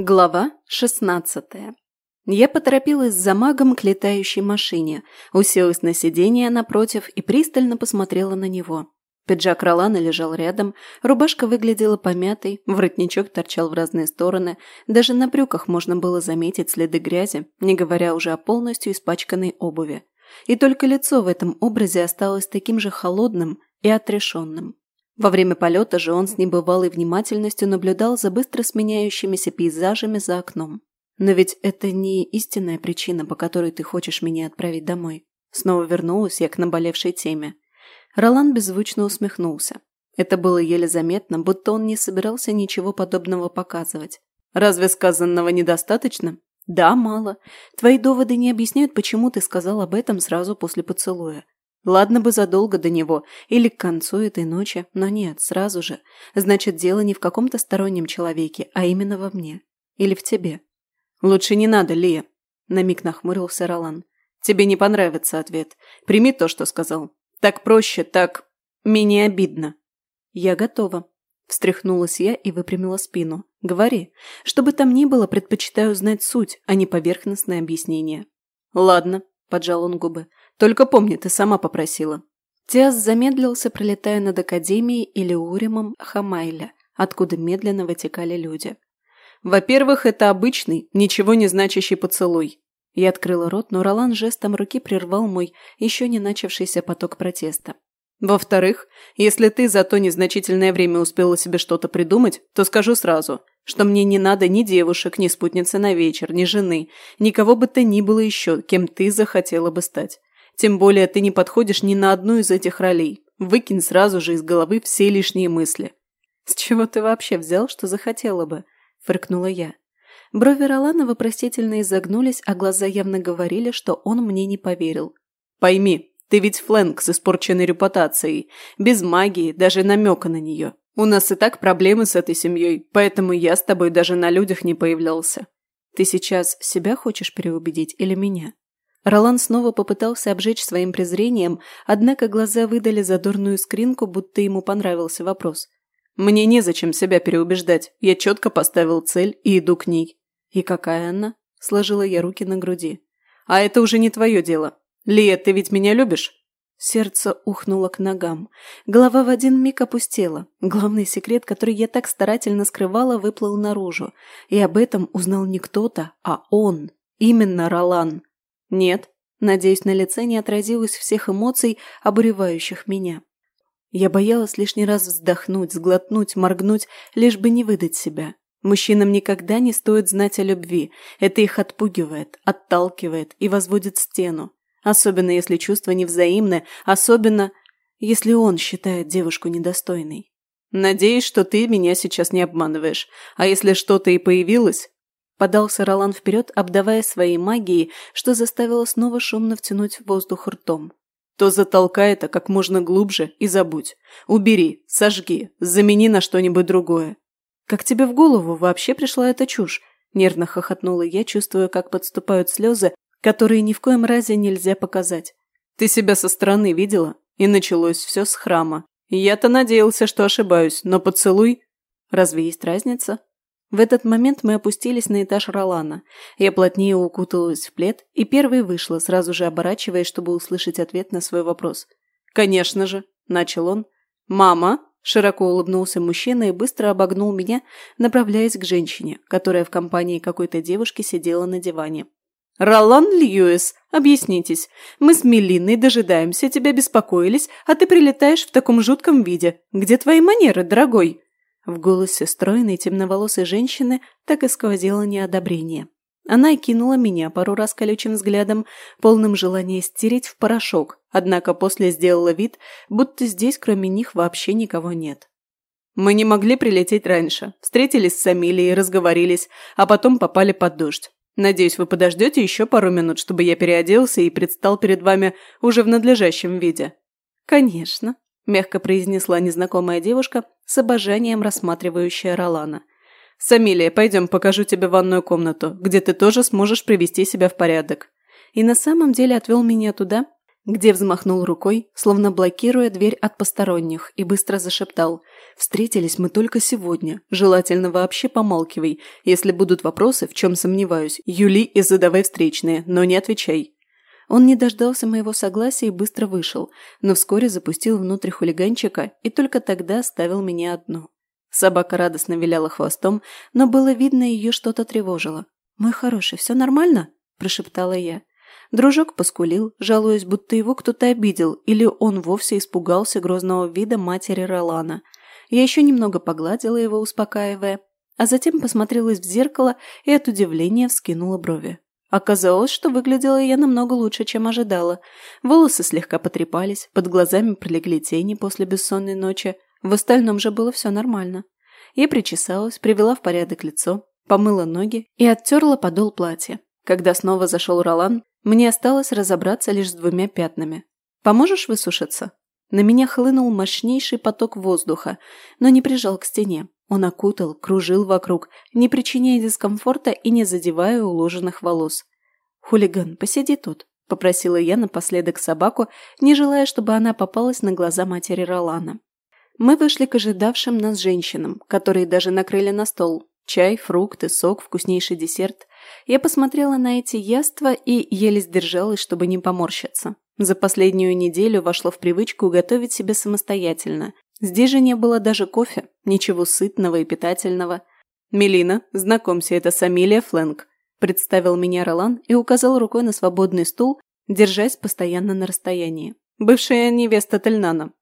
Глава 16. Я поторопилась за магом к летающей машине, уселась на сиденье напротив и пристально посмотрела на него. Пиджак Ролана лежал рядом, рубашка выглядела помятой, воротничок торчал в разные стороны, даже на брюках можно было заметить следы грязи, не говоря уже о полностью испачканной обуви. И только лицо в этом образе осталось таким же холодным и отрешенным. Во время полета же он с небывалой внимательностью наблюдал за быстро сменяющимися пейзажами за окном. «Но ведь это не истинная причина, по которой ты хочешь меня отправить домой». Снова вернулась я к наболевшей теме. Ролан беззвучно усмехнулся. Это было еле заметно, будто он не собирался ничего подобного показывать. «Разве сказанного недостаточно?» «Да, мало. Твои доводы не объясняют, почему ты сказал об этом сразу после поцелуя. Ладно бы задолго до него или к концу этой ночи, но нет, сразу же. Значит, дело не в каком-то стороннем человеке, а именно во мне. Или в тебе. Лучше не надо, Лия. На миг нахмурился Ролан. Тебе не понравится ответ. Прими то, что сказал. Так проще, так... Менее обидно. Я готова. Встряхнулась я и выпрямила спину. Говори. Что бы там ни было, предпочитаю знать суть, а не поверхностное объяснение. Ладно, поджал он губы. Только помни, ты сама попросила». Диас замедлился, пролетая над Академией или Уримом Хамайля, откуда медленно вытекали люди. «Во-первых, это обычный, ничего не значащий поцелуй». Я открыла рот, но Ролан жестом руки прервал мой еще не начавшийся поток протеста. Во-вторых, если ты за то незначительное время успела себе что-то придумать, то скажу сразу, что мне не надо ни девушек, ни спутницы на вечер, ни жены, никого бы то ни было еще, кем ты захотела бы стать. Тем более ты не подходишь ни на одну из этих ролей. Выкинь сразу же из головы все лишние мысли». «С чего ты вообще взял, что захотела бы?» – фыркнула я. Брови Ролана вопросительно изогнулись, а глаза явно говорили, что он мне не поверил. «Пойми, ты ведь Флэнк с испорченной репутацией, без магии, даже намека на нее. У нас и так проблемы с этой семьей, поэтому я с тобой даже на людях не появлялся». «Ты сейчас себя хочешь переубедить или меня?» Ролан снова попытался обжечь своим презрением, однако глаза выдали задорную скринку, будто ему понравился вопрос. «Мне незачем себя переубеждать. Я четко поставил цель и иду к ней». «И какая она?» – сложила я руки на груди. «А это уже не твое дело. Лия, ты ведь меня любишь?» Сердце ухнуло к ногам. Голова в один миг опустела. Главный секрет, который я так старательно скрывала, выплыл наружу. И об этом узнал не кто-то, а он. Именно Ролан. Нет. Надеюсь, на лице не отразилось всех эмоций, обуревающих меня. Я боялась лишний раз вздохнуть, сглотнуть, моргнуть, лишь бы не выдать себя. Мужчинам никогда не стоит знать о любви. Это их отпугивает, отталкивает и возводит стену. Особенно если чувства невзаимны, особенно если он считает девушку недостойной. «Надеюсь, что ты меня сейчас не обманываешь. А если что-то и появилось, Подался Ролан вперед, обдавая своей магией, что заставило снова шумно втянуть воздух ртом. «То затолкай это как можно глубже и забудь. Убери, сожги, замени на что-нибудь другое». «Как тебе в голову вообще пришла эта чушь?» Нервно хохотнула я, чувствуя, как подступают слезы, которые ни в коем разе нельзя показать. «Ты себя со стороны видела?» И началось все с храма. «Я-то надеялся, что ошибаюсь, но поцелуй...» «Разве есть разница?» В этот момент мы опустились на этаж Ролана. Я плотнее укуталась в плед и первой вышла, сразу же оборачиваясь, чтобы услышать ответ на свой вопрос. «Конечно же», – начал он. «Мама?» – широко улыбнулся мужчина и быстро обогнул меня, направляясь к женщине, которая в компании какой-то девушки сидела на диване. «Ролан Льюис, объяснитесь. Мы с Мелиной дожидаемся, тебя беспокоились, а ты прилетаешь в таком жутком виде. Где твои манеры, дорогой?» В голосе стройной темноволосой женщины так и сквозило неодобрение. Она и кинула меня пару раз колючим взглядом, полным желания стереть в порошок, однако после сделала вид, будто здесь кроме них вообще никого нет. Мы не могли прилететь раньше, встретились с Амилией, разговорились, а потом попали под дождь. Надеюсь, вы подождете еще пару минут, чтобы я переоделся и предстал перед вами уже в надлежащем виде». «Конечно», – мягко произнесла незнакомая девушка, с обожанием рассматривающая Ролана. «Самилия, пойдем, покажу тебе ванную комнату, где ты тоже сможешь привести себя в порядок». И на самом деле отвел меня туда, где взмахнул рукой, словно блокируя дверь от посторонних, и быстро зашептал. «Встретились мы только сегодня. Желательно вообще помалкивай. Если будут вопросы, в чем сомневаюсь, Юли и задавай встречные, но не отвечай». Он не дождался моего согласия и быстро вышел, но вскоре запустил внутрь хулиганчика и только тогда оставил меня одну. Собака радостно виляла хвостом, но было видно, ее что-то тревожило. «Мой хороший, все нормально?» – прошептала я. Дружок поскулил, жалуясь, будто его кто-то обидел, или он вовсе испугался грозного вида матери Ролана. Я еще немного погладила его, успокаивая, а затем посмотрелась в зеркало и от удивления вскинула брови. Оказалось, что выглядела я намного лучше, чем ожидала. Волосы слегка потрепались, под глазами пролегли тени после бессонной ночи. В остальном же было все нормально. Я причесалась, привела в порядок лицо, помыла ноги и оттерла подол платья. Когда снова зашел Ролан, мне осталось разобраться лишь с двумя пятнами. «Поможешь высушиться?» На меня хлынул мощнейший поток воздуха, но не прижал к стене. Он окутал, кружил вокруг, не причиняя дискомфорта и не задевая уложенных волос. «Хулиган, посиди тут», — попросила я напоследок собаку, не желая, чтобы она попалась на глаза матери Ролана. Мы вышли к ожидавшим нас женщинам, которые даже накрыли на стол. Чай, фрукты, сок, вкуснейший десерт. Я посмотрела на эти яства и еле сдержалась, чтобы не поморщиться. За последнюю неделю вошло в привычку готовить себе самостоятельно. Здесь же не было даже кофе, ничего сытного и питательного. «Мелина, знакомься, это Самилия Фленк, – представил меня Ролан и указал рукой на свободный стул, держась постоянно на расстоянии. «Бывшая невеста Тельнана».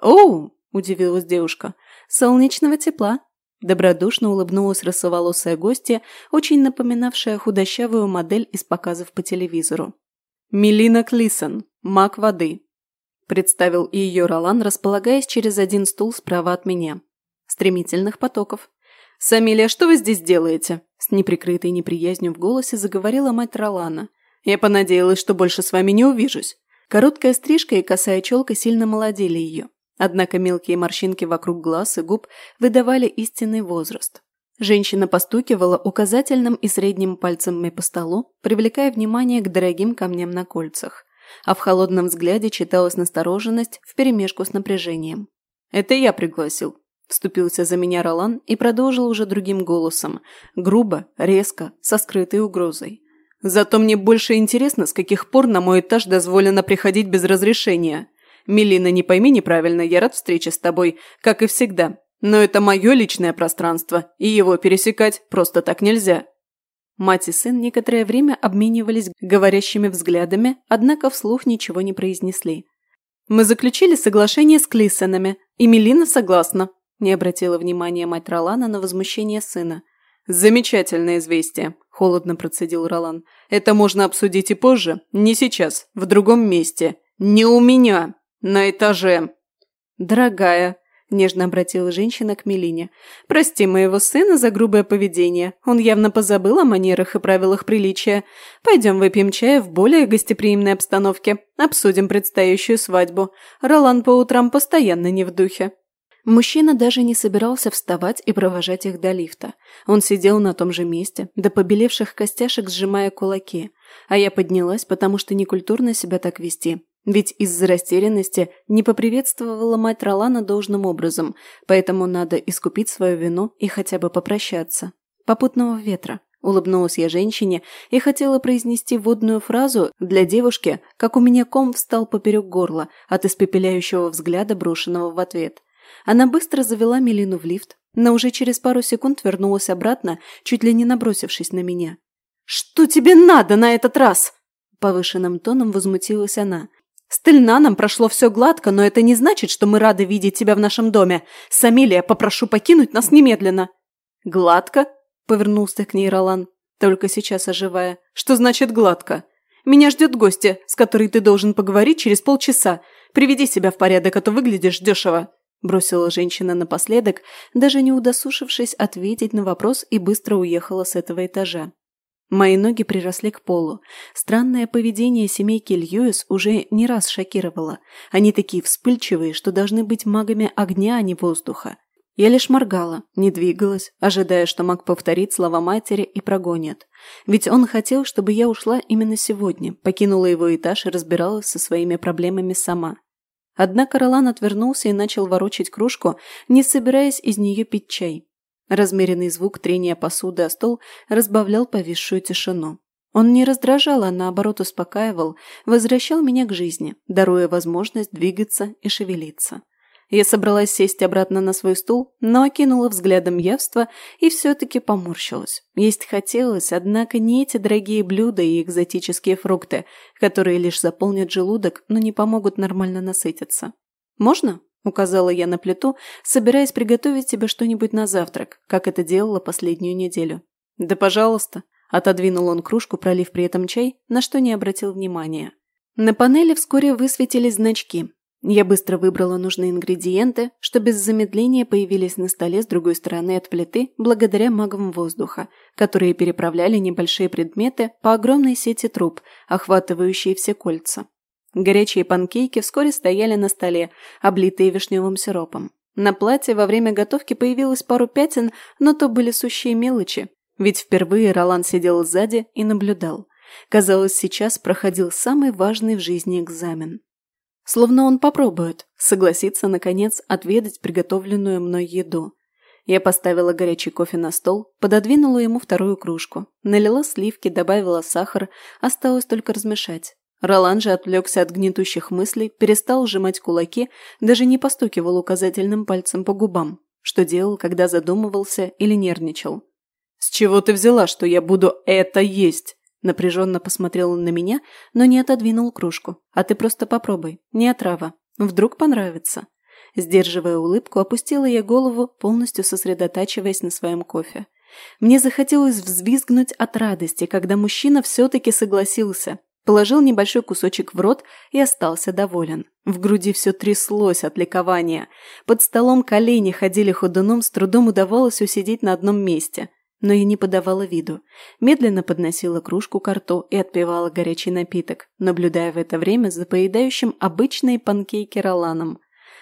«Оу!» – удивилась девушка. «Солнечного тепла!» Добродушно улыбнулась рысоволосая гостья, очень напоминавшая худощавую модель из показов по телевизору. «Мелина Клисон, маг воды», – представил ее Ролан, располагаясь через один стул справа от меня. «Стремительных потоков». «Самилия, что вы здесь делаете?» – с неприкрытой неприязнью в голосе заговорила мать Ролана. «Я понадеялась, что больше с вами не увижусь». Короткая стрижка и косая челка сильно молодели ее. Однако мелкие морщинки вокруг глаз и губ выдавали истинный возраст. Женщина постукивала указательным и средним пальцами по столу, привлекая внимание к дорогим камням на кольцах. А в холодном взгляде читалась настороженность вперемешку с напряжением. «Это я пригласил», – вступился за меня Ролан и продолжил уже другим голосом, грубо, резко, со скрытой угрозой. «Зато мне больше интересно, с каких пор на мой этаж дозволено приходить без разрешения. Мелина, не пойми неправильно, я рад встрече с тобой, как и всегда, но это мое личное пространство, и его пересекать просто так нельзя». Мать и сын некоторое время обменивались говорящими взглядами, однако вслух ничего не произнесли. «Мы заключили соглашение с Клисонами, и Мелина согласна», – не обратила внимания мать Ролана на возмущение сына. «Замечательное известие», – холодно процедил Ролан. «Это можно обсудить и позже, не сейчас, в другом месте. Не у меня, на этаже». «Дорогая», Нежно обратила женщина к Мелине. «Прости моего сына за грубое поведение. Он явно позабыл о манерах и правилах приличия. Пойдем выпьем чая в более гостеприимной обстановке. Обсудим предстоящую свадьбу. Ролан по утрам постоянно не в духе». Мужчина даже не собирался вставать и провожать их до лифта. Он сидел на том же месте, до побелевших костяшек сжимая кулаки. А я поднялась, потому что некультурно себя так вести. Ведь из-за растерянности не поприветствовала мать Ролана должным образом, поэтому надо искупить свою вину и хотя бы попрощаться. Попутного ветра. Улыбнулась я женщине и хотела произнести водную фразу для девушки, как у меня ком встал поперек горла от испепеляющего взгляда, брошенного в ответ. Она быстро завела Милину в лифт, но уже через пару секунд вернулась обратно, чуть ли не набросившись на меня. «Что тебе надо на этот раз?» Повышенным тоном возмутилась она, Стыльна нам прошло все гладко, но это не значит, что мы рады видеть тебя в нашем доме. Самилия, попрошу покинуть нас немедленно». «Гладко?» – повернулся к ней Ролан, только сейчас оживая. «Что значит гладко? Меня ждет гостья, с которой ты должен поговорить через полчаса. Приведи себя в порядок, а то выглядишь дешево». Бросила женщина напоследок, даже не удосушившись ответить на вопрос и быстро уехала с этого этажа. Мои ноги приросли к полу. Странное поведение семейки Льюис уже не раз шокировало. Они такие вспыльчивые, что должны быть магами огня, а не воздуха. Я лишь моргала, не двигалась, ожидая, что маг повторит слова матери и прогонит. Ведь он хотел, чтобы я ушла именно сегодня, покинула его этаж и разбиралась со своими проблемами сама. Однако Ролан отвернулся и начал ворочать кружку, не собираясь из нее пить чай. Размеренный звук трения посуды о стол разбавлял повисшую тишину. Он не раздражал, а наоборот успокаивал, возвращал меня к жизни, даруя возможность двигаться и шевелиться. Я собралась сесть обратно на свой стул, но окинула взглядом явство и все-таки поморщилась. Есть хотелось, однако не эти дорогие блюда и экзотические фрукты, которые лишь заполнят желудок, но не помогут нормально насытиться. «Можно?» Указала я на плиту, собираясь приготовить тебе что-нибудь на завтрак, как это делала последнюю неделю. «Да пожалуйста», – отодвинул он кружку, пролив при этом чай, на что не обратил внимания. На панели вскоре высветились значки. Я быстро выбрала нужные ингредиенты, что без замедления появились на столе с другой стороны от плиты благодаря магам воздуха, которые переправляли небольшие предметы по огромной сети труб, охватывающие все кольца. Горячие панкейки вскоре стояли на столе, облитые вишневым сиропом. На платье во время готовки появилось пару пятен, но то были сущие мелочи. Ведь впервые Ролан сидел сзади и наблюдал. Казалось, сейчас проходил самый важный в жизни экзамен. Словно он попробует, согласиться наконец, отведать приготовленную мной еду. Я поставила горячий кофе на стол, пододвинула ему вторую кружку, налила сливки, добавила сахар, осталось только размешать. Ролан же отвлекся от гнетущих мыслей, перестал сжимать кулаки, даже не постукивал указательным пальцем по губам, что делал, когда задумывался или нервничал. «С чего ты взяла, что я буду это есть?» Напряженно посмотрел он на меня, но не отодвинул кружку. «А ты просто попробуй. Не отрава. Вдруг понравится». Сдерживая улыбку, опустила я голову, полностью сосредотачиваясь на своем кофе. Мне захотелось взвизгнуть от радости, когда мужчина все-таки согласился, Положил небольшой кусочек в рот и остался доволен. В груди все тряслось от ликования. Под столом колени ходили ходуном, с трудом удавалось усидеть на одном месте. Но я не подавала виду. Медленно подносила кружку к рту и отпивала горячий напиток, наблюдая в это время за поедающим обычные панкейки Роланом.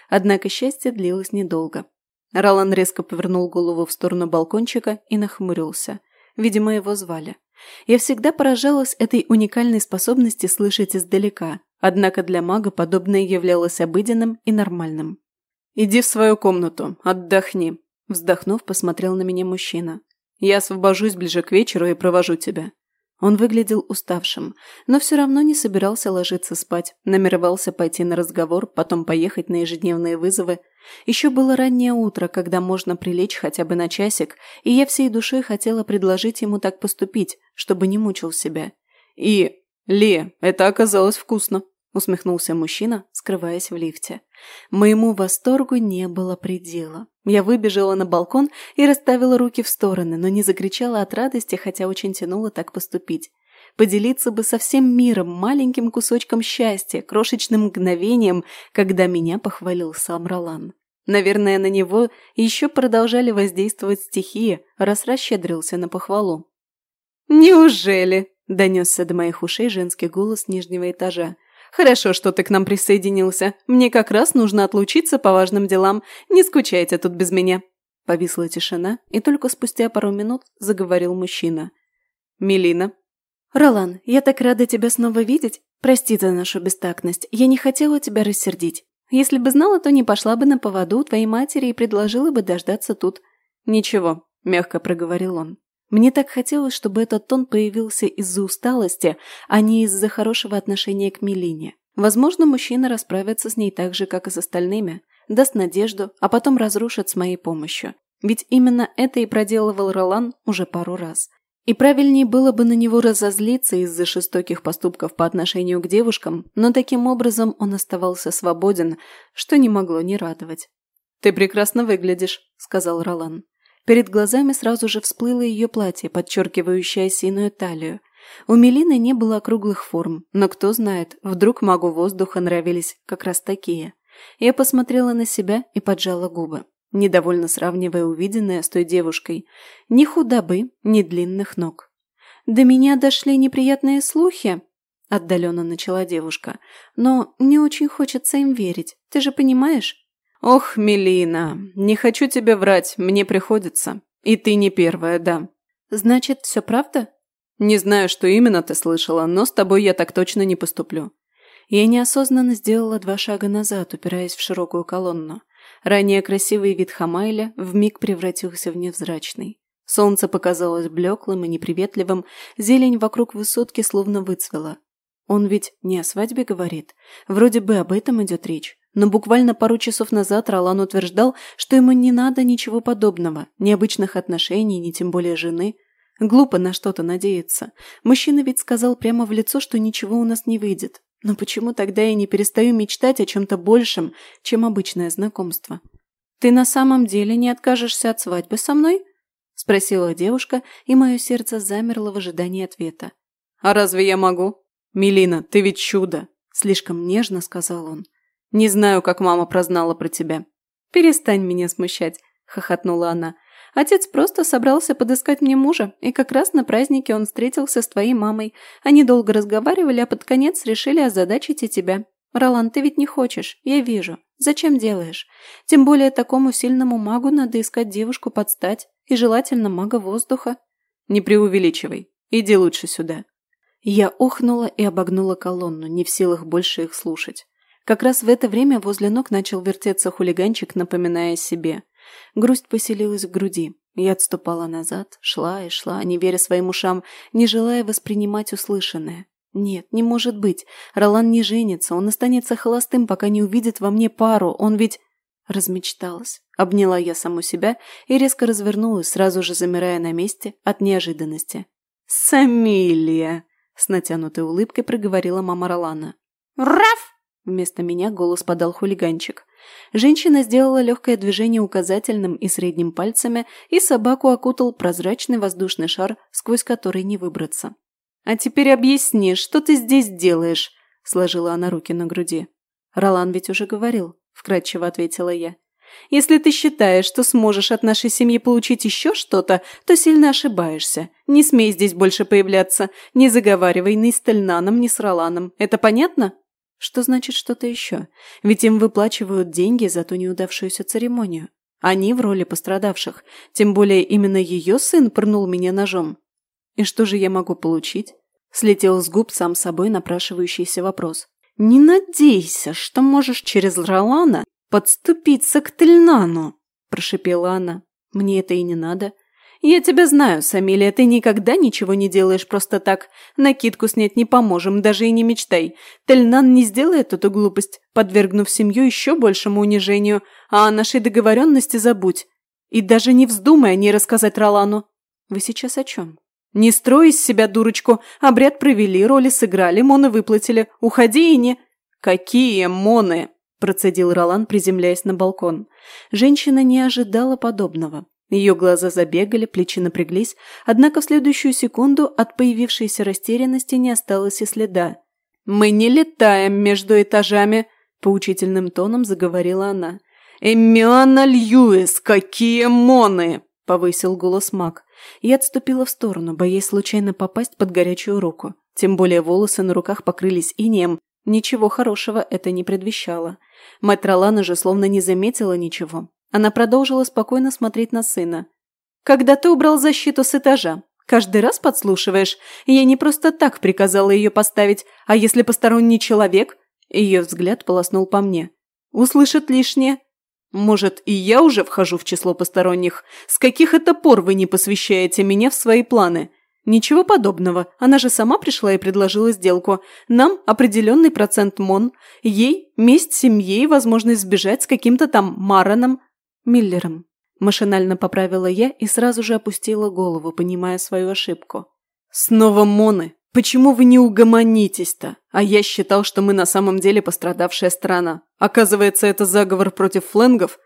Однако счастье длилось недолго. Ролан резко повернул голову в сторону балкончика и нахмурился. Видимо, его звали. Я всегда поражалась этой уникальной способности слышать издалека, однако для мага подобное являлось обыденным и нормальным. «Иди в свою комнату, отдохни», – вздохнув, посмотрел на меня мужчина. «Я освобожусь ближе к вечеру и провожу тебя. Он выглядел уставшим, но все равно не собирался ложиться спать, намеревался пойти на разговор, потом поехать на ежедневные вызовы. Еще было раннее утро, когда можно прилечь хотя бы на часик, и я всей душой хотела предложить ему так поступить, чтобы не мучил себя. И... «Ле, это оказалось вкусно», — усмехнулся мужчина, скрываясь в лифте. Моему восторгу не было предела. Я выбежала на балкон и расставила руки в стороны, но не закричала от радости, хотя очень тянула так поступить. Поделиться бы со всем миром маленьким кусочком счастья, крошечным мгновением, когда меня похвалил сам Ролан. Наверное, на него еще продолжали воздействовать стихии, раз расщедрился на похвалу. «Неужели?» – донесся до моих ушей женский голос нижнего этажа. «Хорошо, что ты к нам присоединился. Мне как раз нужно отлучиться по важным делам. Не скучайте тут без меня». Повисла тишина, и только спустя пару минут заговорил мужчина. «Мелина». «Ролан, я так рада тебя снова видеть. Прости за нашу бестактность. Я не хотела тебя рассердить. Если бы знала, то не пошла бы на поводу у твоей матери и предложила бы дождаться тут». «Ничего», – мягко проговорил он. Мне так хотелось, чтобы этот тон появился из-за усталости, а не из-за хорошего отношения к Мелине. Возможно, мужчина расправится с ней так же, как и с остальными, даст надежду, а потом разрушит с моей помощью. Ведь именно это и проделывал Ролан уже пару раз. И правильнее было бы на него разозлиться из-за жестоких поступков по отношению к девушкам, но таким образом он оставался свободен, что не могло не радовать. «Ты прекрасно выглядишь», – сказал Ролан. Перед глазами сразу же всплыло ее платье, подчеркивающее синюю талию. У Мелины не было круглых форм, но кто знает, вдруг магу воздуха нравились как раз такие. Я посмотрела на себя и поджала губы, недовольно сравнивая увиденное с той девушкой. Ни худобы, ни длинных ног. «До меня дошли неприятные слухи», — отдаленно начала девушка. «Но не очень хочется им верить, ты же понимаешь? «Ох, Мелина, не хочу тебе врать, мне приходится. И ты не первая, да». «Значит, все правда?» «Не знаю, что именно ты слышала, но с тобой я так точно не поступлю». Я неосознанно сделала два шага назад, упираясь в широкую колонну. Ранее красивый вид Хамайля вмиг превратился в невзрачный. Солнце показалось блеклым и неприветливым, зелень вокруг высотки словно выцвела. Он ведь не о свадьбе говорит. Вроде бы об этом идет речь. Но буквально пару часов назад Ролан утверждал, что ему не надо ничего подобного, необычных отношений, ни тем более жены. Глупо на что-то надеяться. Мужчина ведь сказал прямо в лицо, что ничего у нас не выйдет. Но почему тогда я не перестаю мечтать о чем-то большем, чем обычное знакомство? «Ты на самом деле не откажешься от свадьбы со мной?» – спросила девушка, и мое сердце замерло в ожидании ответа. «А разве я могу?» Мелина, ты ведь чудо!» – слишком нежно сказал он. «Не знаю, как мама прознала про тебя». «Перестань меня смущать», – хохотнула она. «Отец просто собрался подыскать мне мужа, и как раз на празднике он встретился с твоей мамой. Они долго разговаривали, а под конец решили озадачить и тебя. Ролан, ты ведь не хочешь, я вижу. Зачем делаешь? Тем более такому сильному магу надо искать девушку под стать, и желательно мага воздуха». «Не преувеличивай. Иди лучше сюда», я охнула и обогнула колонну, не в силах больше их слушать. Как раз в это время возле ног начал вертеться хулиганчик, напоминая себе. Грусть поселилась в груди. Я отступала назад, шла и шла, не веря своим ушам, не желая воспринимать услышанное. Нет, не может быть. Ролан не женится, он останется холостым, пока не увидит во мне пару. Он ведь... Размечталась. Обняла я саму себя и резко развернулась, сразу же замирая на месте от неожиданности. «Самилия!» — с натянутой улыбкой проговорила мама Ролана. «Раф!» Вместо меня голос подал хулиганчик. Женщина сделала легкое движение указательным и средним пальцами, и собаку окутал прозрачный воздушный шар, сквозь который не выбраться. «А теперь объясни, что ты здесь делаешь?» – сложила она руки на груди. «Ролан ведь уже говорил», – вкратчиво ответила я. «Если ты считаешь, что сможешь от нашей семьи получить еще что-то, то сильно ошибаешься. Не смей здесь больше появляться. Не заговаривай ни с Тельнаном, ни с Роланом. Это понятно?» Что значит что-то еще? Ведь им выплачивают деньги за ту неудавшуюся церемонию. Они в роли пострадавших, тем более именно ее сын пырнул меня ножом. И что же я могу получить? Слетел с губ сам собой напрашивающийся вопрос. «Не надейся, что можешь через Ролана подступиться к Тельнану!» – прошипела она. «Мне это и не надо. Я тебя знаю, Самилия, а ты никогда ничего не делаешь просто так. Накидку снять не поможем, даже и не мечтай. Тельнан не сделает эту глупость, подвергнув семью еще большему унижению, а о нашей договоренности забудь. И даже не вздумай о ней рассказать Ролану. Вы сейчас о чем? Не строй из себя дурочку. Обряд провели, роли сыграли, моны выплатили. Уходи и не... Какие моны? процедил Ролан, приземляясь на балкон. Женщина не ожидала подобного. Ее глаза забегали, плечи напряглись, однако в следующую секунду от появившейся растерянности не осталось и следа. «Мы не летаем между этажами», – поучительным тоном заговорила она. «Эмиана Льюис, какие моны!» – повысил голос Мак. Я отступила в сторону, боясь случайно попасть под горячую руку. Тем более волосы на руках покрылись инеем. Ничего хорошего это не предвещало. Мать Ролана же словно не заметила ничего. Она продолжила спокойно смотреть на сына. «Когда ты убрал защиту с этажа, каждый раз подслушиваешь. Я не просто так приказала ее поставить, а если посторонний человек...» Ее взгляд полоснул по мне. «Услышит лишнее. Может, и я уже вхожу в число посторонних? С каких это пор вы не посвящаете меня в свои планы?» «Ничего подобного. Она же сама пришла и предложила сделку. Нам определенный процент МОН, ей месть семьи и возможность сбежать с каким-то там Мараном, Миллером. Машинально поправила я и сразу же опустила голову, понимая свою ошибку. «Снова моны! Почему вы не угомонитесь-то? А я считал, что мы на самом деле пострадавшая страна. Оказывается, это заговор против фленгов?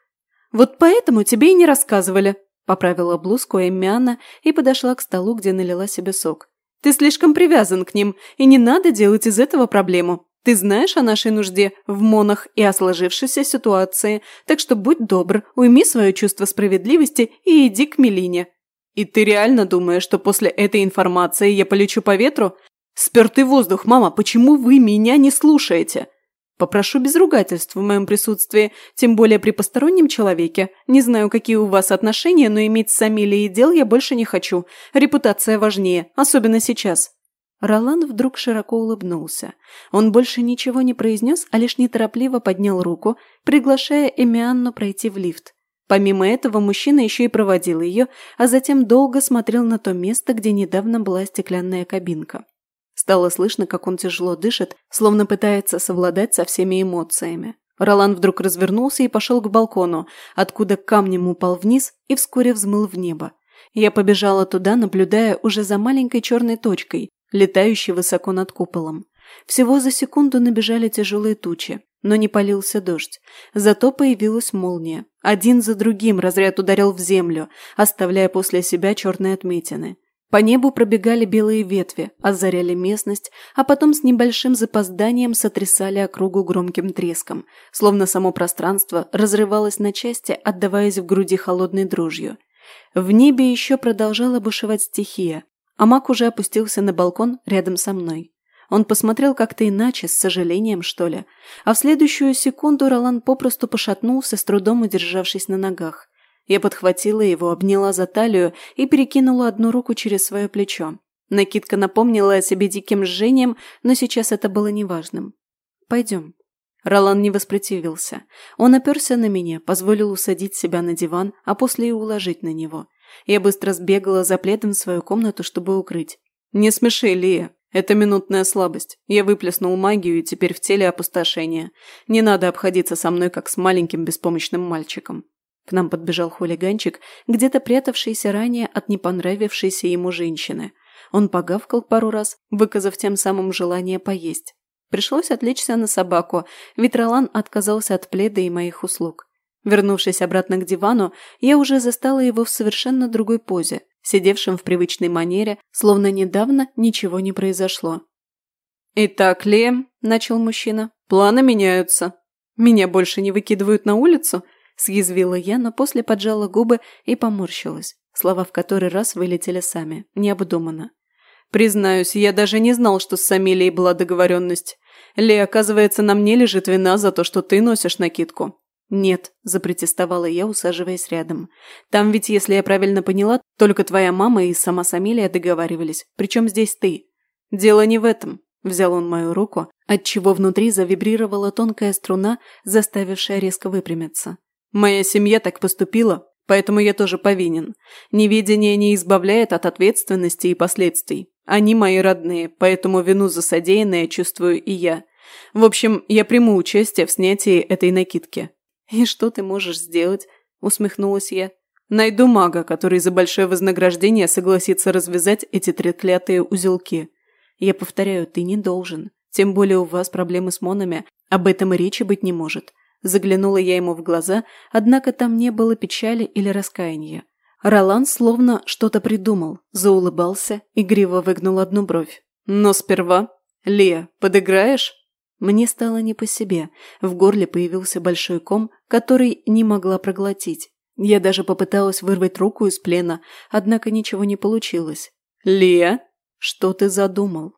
Вот поэтому тебе и не рассказывали!» Поправила блузку Эммиана и подошла к столу, где налила себе сок. «Ты слишком привязан к ним, и не надо делать из этого проблему. Ты знаешь о нашей нужде в монах и о сложившейся ситуации, так что будь добр, уйми свое чувство справедливости и иди к Мелине. И ты реально думаешь, что после этой информации я полечу по ветру? Спертый воздух, мама, почему вы меня не слушаете? Попрошу без ругательств в моем присутствии, тем более при постороннем человеке. Не знаю, какие у вас отношения, но иметь с Амилией дел я больше не хочу. Репутация важнее, особенно сейчас. Роланд вдруг широко улыбнулся. Он больше ничего не произнес, а лишь неторопливо поднял руку, приглашая Эмианну пройти в лифт. Помимо этого, мужчина еще и проводил ее, а затем долго смотрел на то место, где недавно была стеклянная кабинка. Стало слышно, как он тяжело дышит, словно пытается совладать со всеми эмоциями. Ролан вдруг развернулся и пошел к балкону, откуда камнем упал вниз и вскоре взмыл в небо. Я побежала туда, наблюдая уже за маленькой черной точкой, летающий высоко над куполом. Всего за секунду набежали тяжелые тучи, но не полился дождь. Зато появилась молния. Один за другим разряд ударил в землю, оставляя после себя черные отметины. По небу пробегали белые ветви, озаряли местность, а потом с небольшим запозданием сотрясали округу громким треском, словно само пространство разрывалось на части, отдаваясь в груди холодной дрожью. В небе еще продолжала бушевать стихия, а Мак уже опустился на балкон рядом со мной. Он посмотрел как-то иначе, с сожалением, что ли. А в следующую секунду Ролан попросту пошатнулся, с трудом удержавшись на ногах. Я подхватила его, обняла за талию и перекинула одну руку через свое плечо. Накидка напомнила о себе диким жжением, но сейчас это было неважным. «Пойдем». Ролан не воспротивился. Он оперся на меня, позволил усадить себя на диван, а после и уложить на него – я быстро сбегала за пледом в свою комнату, чтобы укрыть. «Не смеши, Лия. Это минутная слабость. Я выплеснул магию, и теперь в теле опустошение. Не надо обходиться со мной, как с маленьким беспомощным мальчиком». К нам подбежал хулиганчик, где-то прятавшийся ранее от непонравившейся ему женщины. Он погавкал пару раз, выказав тем самым желание поесть. Пришлось отвлечься на собаку, ведь Ролан отказался от пледа и моих услуг. Вернувшись обратно к дивану, я уже застала его в совершенно другой позе, сидевшим в привычной манере, словно недавно ничего не произошло. «Итак, Лем», – начал мужчина, – «планы меняются. Меня больше не выкидывают на улицу?» – съязвила я, но после поджала губы и поморщилась. Слова в который раз вылетели сами, необдуманно. «Признаюсь, я даже не знал, что с Самилией была договоренность. Ли, оказывается, на мне лежит вина за то, что ты носишь накидку. «Нет», – запротестовала я, усаживаясь рядом. «Там ведь, если я правильно поняла, только твоя мама и сама Самилия договаривались. Причем здесь ты?» «Дело не в этом», – взял он мою руку, отчего внутри завибрировала тонкая струна, заставившая резко выпрямиться. «Моя семья так поступила, поэтому я тоже повинен. Неведение не избавляет от ответственности и последствий. Они мои родные, поэтому вину за содеянное чувствую и я». В общем, я приму участие в снятии этой накидки. И что ты можешь сделать?» – усмехнулась я. «Найду мага, который за большое вознаграждение согласится развязать эти треклятые узелки. Я повторяю, ты не должен. Тем более у вас проблемы с монами. Об этом и речи быть не может». Заглянула я ему в глаза, однако там не было печали или раскаяния. Ролан словно что-то придумал, заулыбался, игриво выгнул одну бровь. «Но сперва... Лия, подыграешь?» Мне стало не по себе, в горле появился большой ком, который не могла проглотить. Я даже попыталась вырвать руку из плена, однако ничего не получилось. «Лия, что ты задумал?»